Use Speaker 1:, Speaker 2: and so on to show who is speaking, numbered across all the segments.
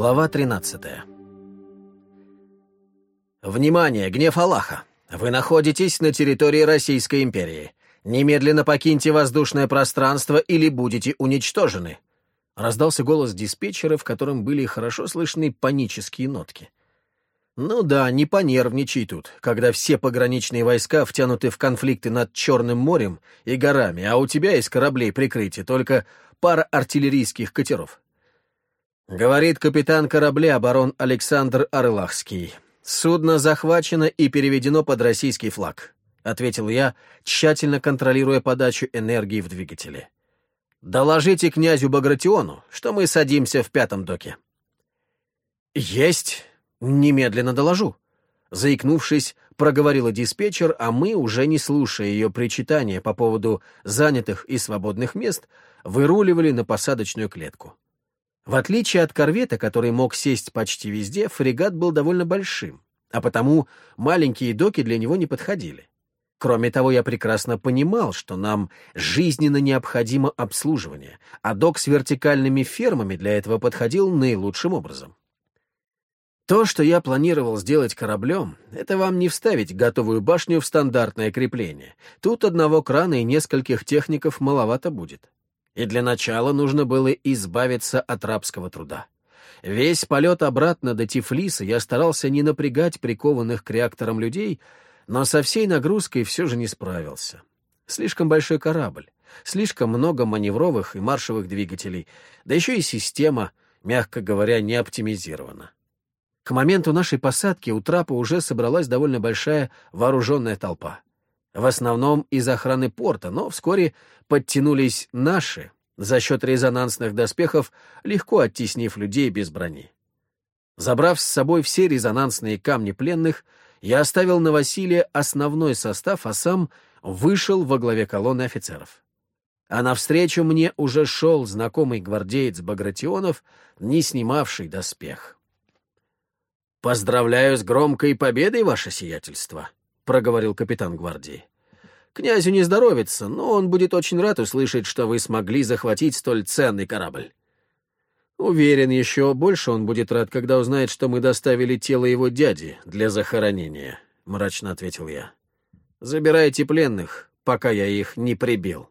Speaker 1: Глава 13 «Внимание! Гнев Аллаха! Вы находитесь на территории Российской империи. Немедленно покиньте воздушное пространство или будете уничтожены!» Раздался голос диспетчера, в котором были хорошо слышны панические нотки. Ну да, не понервничай тут, когда все пограничные войска втянуты в конфликты над Черным морем и горами, а у тебя из кораблей прикрытие только пара артиллерийских катеров. Говорит капитан корабля барон Александр Орлахский. Судно захвачено и переведено под российский флаг, ответил я, тщательно контролируя подачу энергии в двигателе. Доложите князю Багратиону, что мы садимся в пятом доке. Есть «Немедленно доложу», — заикнувшись, проговорила диспетчер, а мы, уже не слушая ее причитания по поводу занятых и свободных мест, выруливали на посадочную клетку. В отличие от корвета, который мог сесть почти везде, фрегат был довольно большим, а потому маленькие доки для него не подходили. Кроме того, я прекрасно понимал, что нам жизненно необходимо обслуживание, а док с вертикальными фермами для этого подходил наилучшим образом. То, что я планировал сделать кораблем, это вам не вставить готовую башню в стандартное крепление. Тут одного крана и нескольких техников маловато будет. И для начала нужно было избавиться от рабского труда. Весь полет обратно до Тифлиса я старался не напрягать прикованных к реакторам людей, но со всей нагрузкой все же не справился. Слишком большой корабль, слишком много маневровых и маршевых двигателей, да еще и система, мягко говоря, не оптимизирована. К моменту нашей посадки у трапа уже собралась довольно большая вооруженная толпа. В основном из охраны порта, но вскоре подтянулись наши, за счет резонансных доспехов, легко оттеснив людей без брони. Забрав с собой все резонансные камни пленных, я оставил на Василия основной состав, а сам вышел во главе колонны офицеров. А навстречу мне уже шел знакомый гвардеец Багратионов, не снимавший доспех. «Поздравляю с громкой победой, ваше сиятельство», — проговорил капитан гвардии. «Князю не здоровится, но он будет очень рад услышать, что вы смогли захватить столь ценный корабль». «Уверен, еще больше он будет рад, когда узнает, что мы доставили тело его дяди для захоронения», — мрачно ответил я. «Забирайте пленных, пока я их не прибил».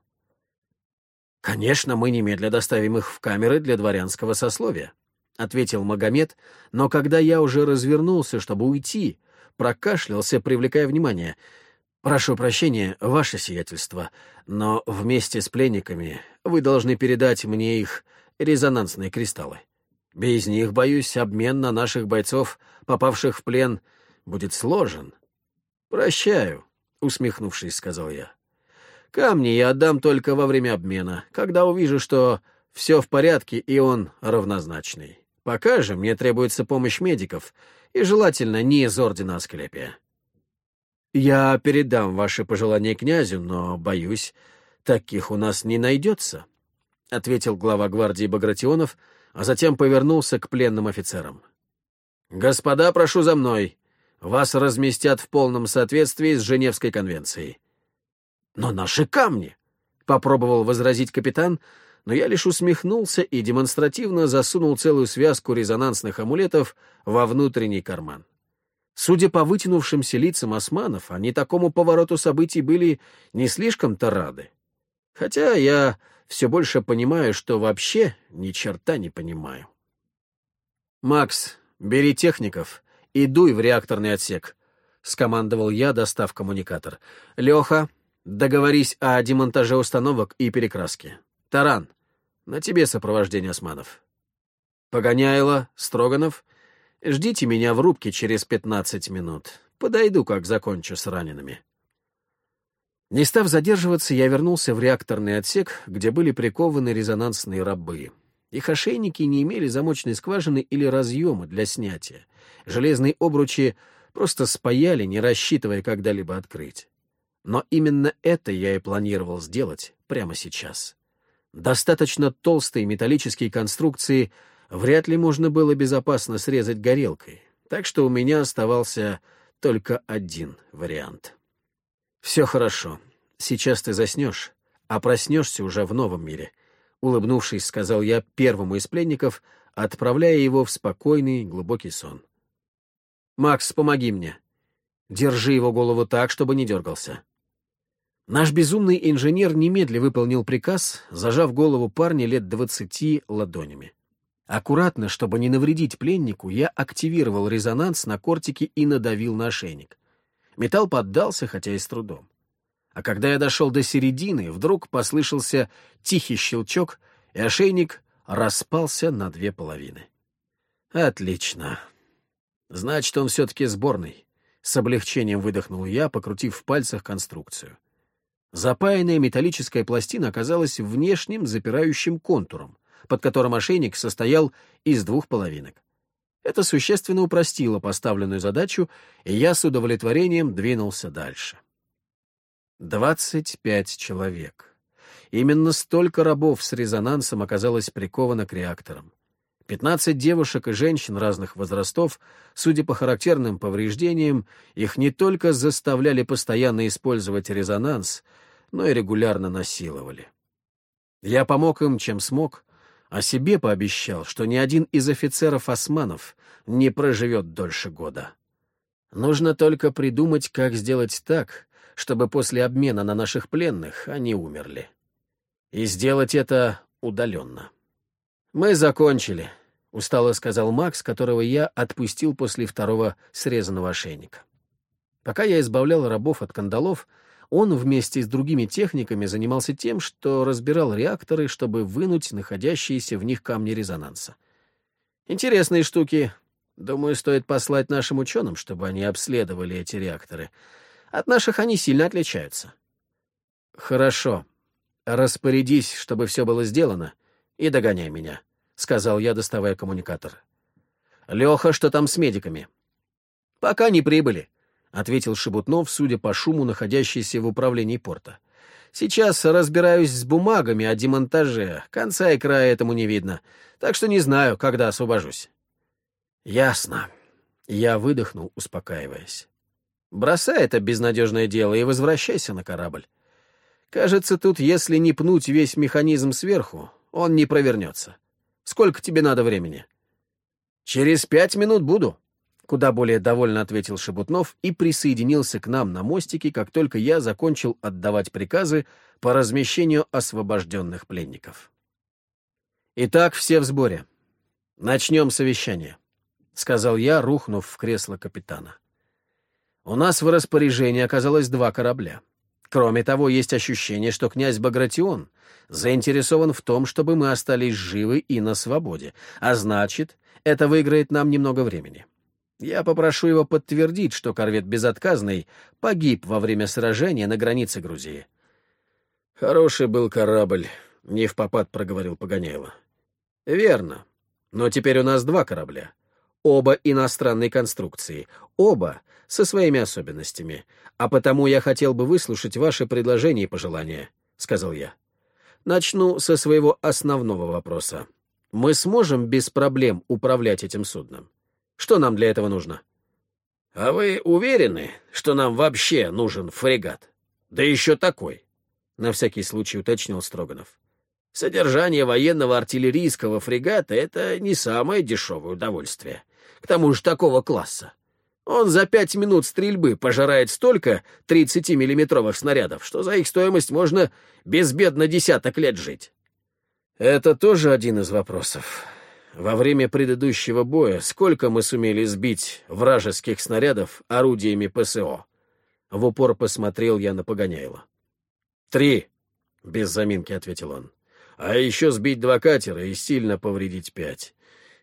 Speaker 1: «Конечно, мы немедля доставим их в камеры для дворянского сословия», ответил Магомед, но когда я уже развернулся, чтобы уйти, прокашлялся, привлекая внимание. «Прошу прощения, ваше сиятельство, но вместе с пленниками вы должны передать мне их резонансные кристаллы. Без них, боюсь, обмен на наших бойцов, попавших в плен, будет сложен». «Прощаю», — усмехнувшись, сказал я. «Камни я отдам только во время обмена, когда увижу, что все в порядке и он равнозначный. Пока же мне требуется помощь медиков, и желательно не из Ордена Асклепия. Я передам ваши пожелания князю, но, боюсь, таких у нас не найдется, — ответил глава гвардии Багратионов, а затем повернулся к пленным офицерам. «Господа, прошу за мной. Вас разместят в полном соответствии с Женевской конвенцией». «Но наши камни!» — попробовал возразить капитан, — но я лишь усмехнулся и демонстративно засунул целую связку резонансных амулетов во внутренний карман. Судя по вытянувшимся лицам османов, они такому повороту событий были не слишком-то рады. Хотя я все больше понимаю, что вообще ни черта не понимаю. «Макс, бери техников и дуй в реакторный отсек», — скомандовал я, достав коммуникатор. «Леха, договорись о демонтаже установок и перекраске. Таран, на тебе сопровождение османов. Погоняйло, Строганов, ждите меня в рубке через пятнадцать минут. Подойду, как закончу с ранеными. Не став задерживаться, я вернулся в реакторный отсек, где были прикованы резонансные рабы. Их ошейники не имели замочной скважины или разъема для снятия. Железные обручи просто спаяли, не рассчитывая когда-либо открыть. Но именно это я и планировал сделать прямо сейчас. Достаточно толстые металлические конструкции вряд ли можно было безопасно срезать горелкой, так что у меня оставался только один вариант. «Все хорошо. Сейчас ты заснешь, а проснешься уже в новом мире», — улыбнувшись, сказал я первому из пленников, отправляя его в спокойный, глубокий сон. «Макс, помоги мне. Держи его голову так, чтобы не дергался». Наш безумный инженер немедля выполнил приказ, зажав голову парня лет двадцати ладонями. Аккуратно, чтобы не навредить пленнику, я активировал резонанс на кортике и надавил на ошейник. Металл поддался, хотя и с трудом. А когда я дошел до середины, вдруг послышался тихий щелчок, и ошейник распался на две половины. Отлично. Значит, он все-таки сборный. С облегчением выдохнул я, покрутив в пальцах конструкцию. Запаянная металлическая пластина оказалась внешним запирающим контуром, под которым ошейник состоял из двух половинок. Это существенно упростило поставленную задачу, и я с удовлетворением двинулся дальше. Двадцать пять человек. Именно столько рабов с резонансом оказалось приковано к реакторам. Пятнадцать девушек и женщин разных возрастов, судя по характерным повреждениям, их не только заставляли постоянно использовать резонанс, но и регулярно насиловали. Я помог им, чем смог, а себе пообещал, что ни один из офицеров османов не проживет дольше года. Нужно только придумать, как сделать так, чтобы после обмена на наших пленных они умерли. И сделать это удаленно. Мы закончили, — устало сказал Макс, которого я отпустил после второго срезанного ошейника. Пока я избавлял рабов от кандалов, он вместе с другими техниками занимался тем, что разбирал реакторы, чтобы вынуть находящиеся в них камни резонанса. Интересные штуки. Думаю, стоит послать нашим ученым, чтобы они обследовали эти реакторы. От наших они сильно отличаются. Хорошо. Распорядись, чтобы все было сделано, и догоняй меня. — сказал я, доставая коммуникатор. «Леха, что там с медиками?» «Пока не прибыли», — ответил Шебутнов, судя по шуму, находящийся в управлении порта. «Сейчас разбираюсь с бумагами о демонтаже. Конца и края этому не видно. Так что не знаю, когда освобожусь». «Ясно». Я выдохнул, успокаиваясь. «Бросай это безнадежное дело и возвращайся на корабль. Кажется, тут, если не пнуть весь механизм сверху, он не провернется». Сколько тебе надо времени?» «Через пять минут буду», — куда более довольно ответил Шебутнов и присоединился к нам на мостике, как только я закончил отдавать приказы по размещению освобожденных пленников. «Итак, все в сборе. Начнем совещание», — сказал я, рухнув в кресло капитана. «У нас в распоряжении оказалось два корабля. Кроме того, есть ощущение, что князь Багратион заинтересован в том, чтобы мы остались живы и на свободе, а значит, это выиграет нам немного времени. Я попрошу его подтвердить, что корвет Безотказный погиб во время сражения на границе Грузии. «Хороший был корабль», — не в попад проговорил Погоняло. «Верно. Но теперь у нас два корабля. Оба иностранной конструкции, оба со своими особенностями, а потому я хотел бы выслушать ваши предложения и пожелания», — сказал я. Начну со своего основного вопроса. Мы сможем без проблем управлять этим судном? Что нам для этого нужно? — А вы уверены, что нам вообще нужен фрегат? Да еще такой? — на всякий случай уточнил Строганов. — Содержание военного артиллерийского фрегата — это не самое дешевое удовольствие. К тому же такого класса. Он за пять минут стрельбы пожирает столько 30-миллиметровых снарядов, что за их стоимость можно безбедно десяток лет жить. Это тоже один из вопросов. Во время предыдущего боя сколько мы сумели сбить вражеских снарядов орудиями ПСО? В упор посмотрел я на Погоняйло. «Три», — без заминки ответил он. «А еще сбить два катера и сильно повредить пять.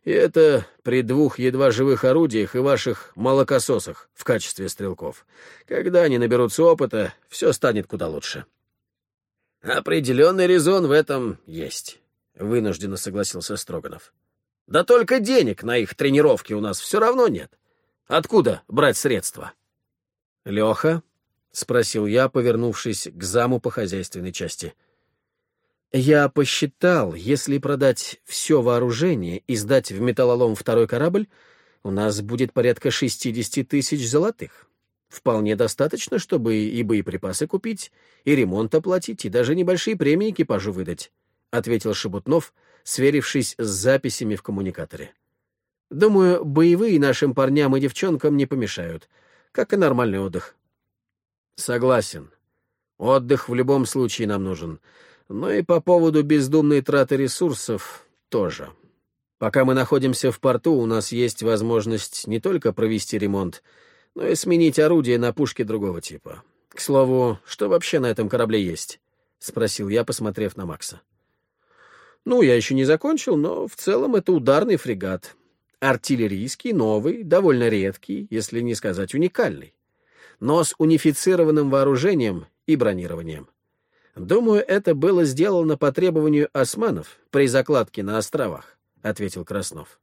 Speaker 1: И это при двух едва живых орудиях и ваших молокососах в качестве стрелков. Когда они наберутся опыта, все станет куда лучше. Определенный резон в этом есть, — вынужденно согласился Строганов. Да только денег на их тренировки у нас все равно нет. Откуда брать средства? Леха, — спросил я, повернувшись к заму по хозяйственной части, — я посчитал, если продать все вооружение и сдать в металлолом второй корабль, у нас будет порядка 60 тысяч золотых. Вполне достаточно, чтобы и боеприпасы купить, и ремонт оплатить, и даже небольшие премии экипажу выдать. ответил Шебутнов, сверившись с записями в коммуникаторе. «Думаю, боевые нашим парням и девчонкам не помешают, как и нормальный отдых». «Согласен. Отдых в любом случае нам нужен. Но и по поводу бездумной траты ресурсов тоже. Пока мы находимся в порту, у нас есть возможность не только провести ремонт, но и сменить орудие на пушки другого типа. К слову, что вообще на этом корабле есть?» — спросил я, посмотрев на Макса. Ну, я еще не закончил, но в целом это ударный фрегат. Артиллерийский, новый, довольно редкий, если не сказать уникальный. Но с унифицированным вооружением и бронированием. Думаю, это было сделано по требованию османов при закладке на островах, — ответил Краснов.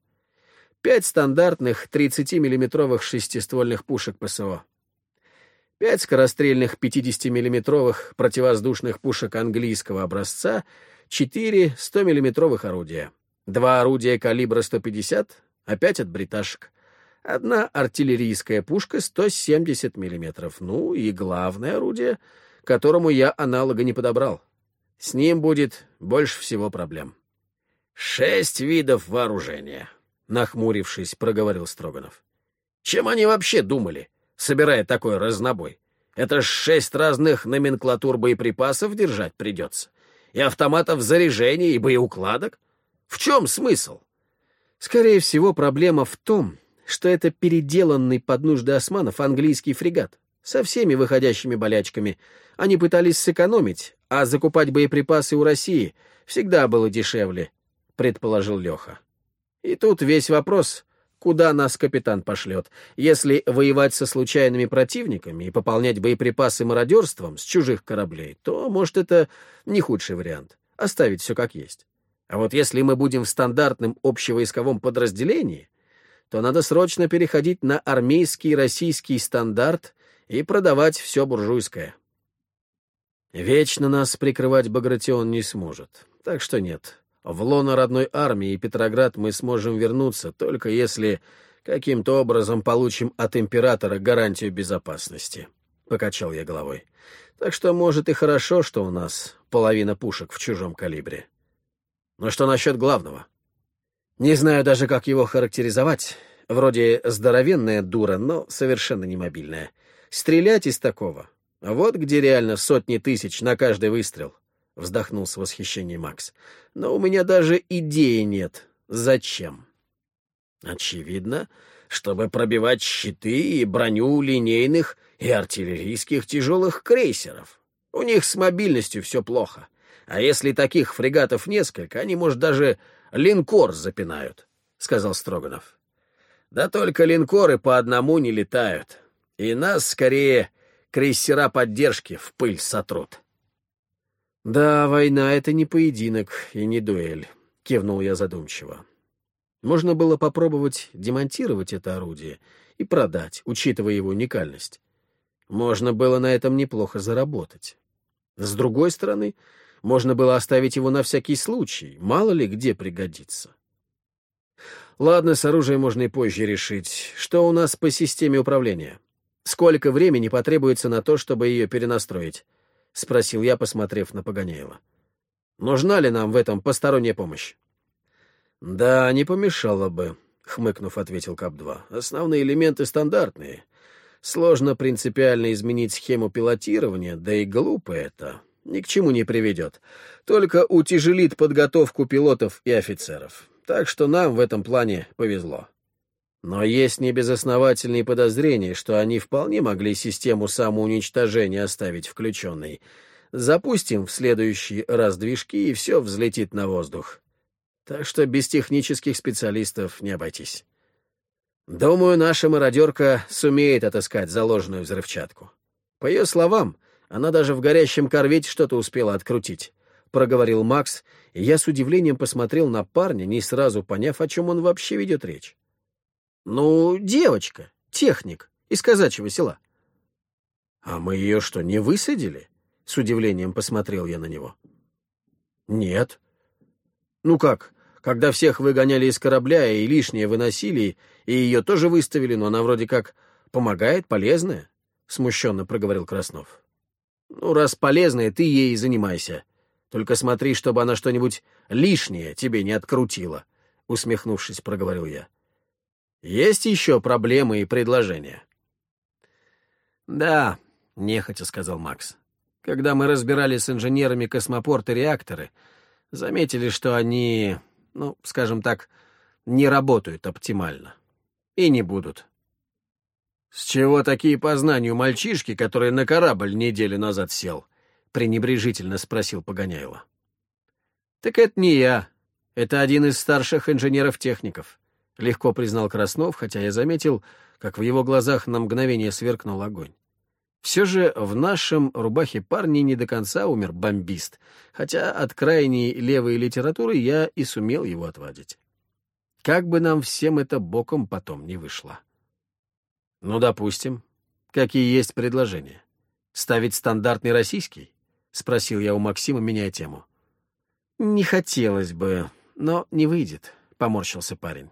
Speaker 1: Пять стандартных 30-миллиметровых шестиствольных пушек ПСО. Пять скорострельных 50-миллиметровых противовоздушных пушек английского образца — четыре 100-миллиметровых орудия, два орудия калибра 150, опять от бриташек, одна артиллерийская пушка 170 миллиметров, ну и главное орудие, которому я аналога не подобрал. С ним будет больше всего проблем. «Шесть видов вооружения», — нахмурившись, проговорил Строганов. «Чем они вообще думали, собирая такой разнобой? Это ж шесть разных номенклатур боеприпасов держать придется и автоматов заряжения, и боеукладок? В чем смысл? Скорее всего, проблема в том, что это переделанный под нужды османов английский фрегат со всеми выходящими болячками. Они пытались сэкономить, а закупать боеприпасы у России всегда было дешевле, предположил Леха. И тут весь вопрос, куда нас капитан пошлет. Если воевать со случайными противниками и пополнять боеприпасы мародерством с чужих кораблей, то, может, это не худший вариант — оставить все как есть. А вот если мы будем в стандартном общевойсковом подразделении, то надо срочно переходить на армейский российский стандарт и продавать все буржуйское. Вечно нас прикрывать Багратион не сможет, так что нет, в лоно родной армии и Петроград мы сможем вернуться, только если каким-то образом получим от императора гарантию безопасности. Покачал я головой. Так что, может, и хорошо, что у нас половина пушек в чужом калибре. Но что насчет главного? Не знаю даже, как его характеризовать. Вроде здоровенная дура, но совершенно не мобильная. Стрелять из такого. Вот где реально сотни тысяч на каждый выстрел. — вздохнул с восхищением Макс. «Но у меня даже идеи нет. Зачем?» «Очевидно, чтобы пробивать щиты и броню линейных и артиллерийских тяжелых крейсеров. У них с мобильностью все плохо. А если таких фрегатов несколько, они, может, даже линкор запинают», — сказал Строганов. «Да только линкоры по одному не летают, и нас, скорее, крейсера поддержки в пыль сотрут». «Да, война — это не поединок и не дуэль», — кивнул я задумчиво. Можно было попробовать демонтировать это орудие и продать, учитывая его уникальность. Можно было на этом неплохо заработать. С другой стороны, можно было оставить его на всякий случай, мало ли где пригодится. Ладно, с оружием можно и позже решить. Что у нас по системе управления? Сколько времени потребуется на то, чтобы ее перенастроить? — спросил я, посмотрев на Погоняева. «Нужна ли нам в этом посторонняя помощь?» «Да, не помешало бы», — хмыкнув, ответил КАП-2. «Основные элементы стандартные. Сложно принципиально изменить схему пилотирования, да и глупо это. Ни к чему не приведет. Только утяжелит подготовку пилотов и офицеров. Так что нам в этом плане повезло». Но есть небезосновательные подозрения, что они вполне могли систему самоуничтожения оставить включенной. Запустим в следующий раз движки, и все взлетит на воздух. Так что без технических специалистов не обойтись. Думаю, наша мародерка сумеет отыскать заложенную взрывчатку. По ее словам, она даже в горящем корвете что-то успела открутить, — проговорил Макс, и я с удивлением посмотрел на парня, не сразу поняв, о чем он вообще ведет речь. Ну, девочка, техник, из казачьего села. А мы ее что, не высадили? С удивлением посмотрел я на него. Нет. Ну как, когда всех выгоняли из корабля и лишнее выносили, и ее тоже выставили, но она вроде как помогает, полезная, смущенно проговорил Краснов. Ну, раз полезная, ты ей занимайся. Только смотри, чтобы она что-нибудь лишнее тебе не открутила, — усмехнувшись, проговорил я. Есть еще проблемы и предложения? Да, — нехотя сказал Макс. Когда мы разбирали с инженерами космопорта реакторы, заметили, что они, ну, скажем так, не работают оптимально. И не будут. «С чего такие познания у мальчишки, который на корабль неделю назад сел?» — пренебрежительно спросил Погоняйло. «Так это не я. Это один из старших инженеров-техников», — легко признал Краснов, хотя я заметил, как в его глазах на мгновение сверкнул огонь. Все же в нашем рубахе парни не до конца умер бомбист, хотя от крайней левой литературы я и сумел его отвадить. Как бы нам всем это боком потом не вышло. Ну, допустим. Какие есть предложения? Ставить стандартный российский? Спросил я у Максима, меняя тему. Не хотелось бы, но не выйдет, поморщился парень.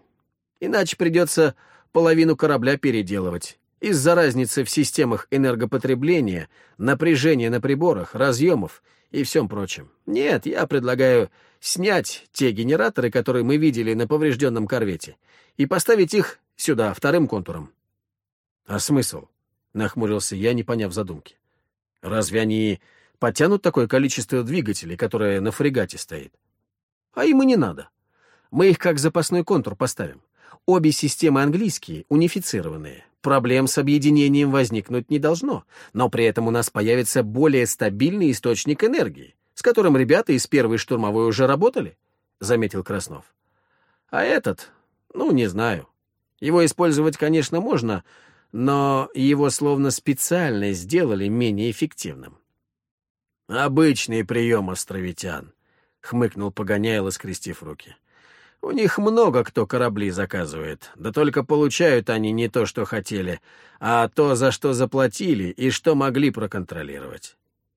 Speaker 1: Иначе придется половину корабля переделывать. Из-за разницы в системах энергопотребления, напряжения на приборах, разъемов и всем прочем. Нет, я предлагаю снять те генераторы, которые мы видели на поврежденном корвете, и поставить их сюда, вторым контуром. «А смысл?» — нахмурился я, не поняв задумки. «Разве они потянут такое количество двигателей, которое на фрегате стоит?» «А им и не надо. Мы их как запасной контур поставим. Обе системы английские, унифицированные. Проблем с объединением возникнуть не должно, но при этом у нас появится более стабильный источник энергии, с которым ребята из первой штурмовой уже работали», — заметил Краснов. «А этот? Ну, не знаю. Его использовать, конечно, можно, но его словно специально сделали менее эффективным. «Обычный прием островитян», — хмыкнул Погоняйло, скрестив руки. «У них много кто корабли заказывает, да только получают они не то, что хотели, а то, за что заплатили и что могли проконтролировать.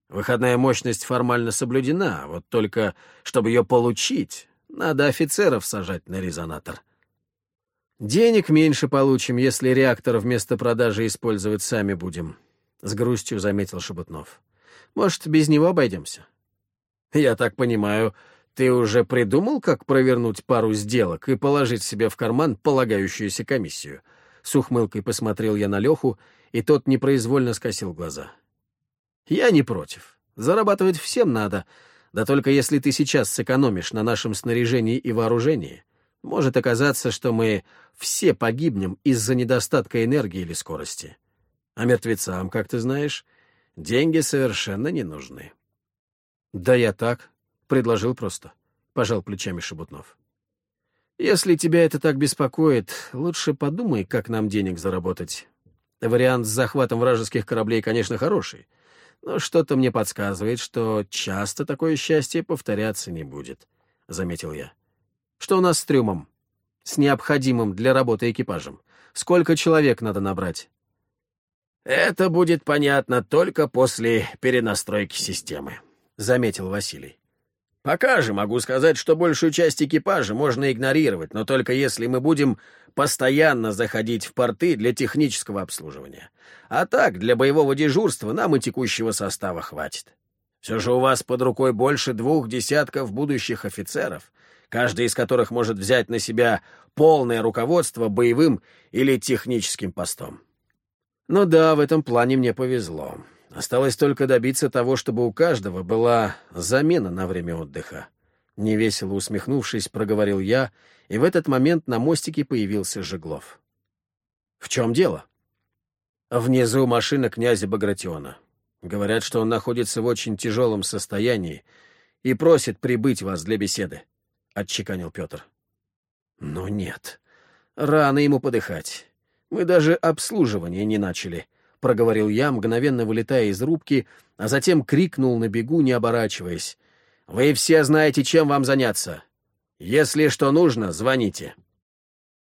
Speaker 1: Выходная мощность формально соблюдена, вот только, чтобы ее получить, надо офицеров сажать на резонатор». «Денег меньше получим, если реактор вместо продажи использовать сами будем», — с грустью заметил Шебутнов. «Может, без него обойдемся?» «Я так понимаю, ты уже придумал, как провернуть пару сделок и положить себе в карман полагающуюся комиссию?» С ухмылкой посмотрел я на Леху, и тот непроизвольно скосил глаза. «Я не против. Зарабатывать всем надо, да только если ты сейчас сэкономишь на нашем снаряжении и вооружении, может оказаться, что мы все погибнем из-за недостатка энергии или скорости. А мертвецам, как ты знаешь, деньги совершенно не нужны. — Да я так, — предложил просто, — пожал плечами Шебутнов. — Если тебя это так беспокоит, лучше подумай, как нам денег заработать. Вариант с захватом вражеских кораблей, конечно, хороший, но что-то мне подсказывает, что часто такое счастье повторяться не будет, — заметил я. — что у нас с трюмом? С необходимым для работы экипажем? Сколько человек надо набрать? Это будет понятно только после перенастройки системы, заметил Василий. Пока же могу сказать, что большую часть экипажа можно игнорировать, но только если мы будем постоянно заходить в порты для технического обслуживания. А так, для боевого дежурства нам и текущего состава хватит. Все же у вас под рукой больше двух десятков будущих офицеров, каждый из которых может взять на себя полное руководство боевым или техническим постом. Ну да, в этом плане мне повезло. Осталось только добиться того, чтобы у каждого была замена на время отдыха. Невесело усмехнувшись, проговорил я, и в этот момент на мостике появился Жеглов. «В чем дело?» «Внизу машина князя Багратиона. Говорят, что он находится в очень тяжелом состоянии и просит прибыть вас для беседы», — отчеканил Петр. «Но нет. Рано ему подыхать. Мы даже обслуживание не начали», — проговорил я, мгновенно вылетая из рубки, а затем крикнул на бегу, не оборачиваясь. «Вы все знаете, чем вам заняться. Если что нужно, звоните».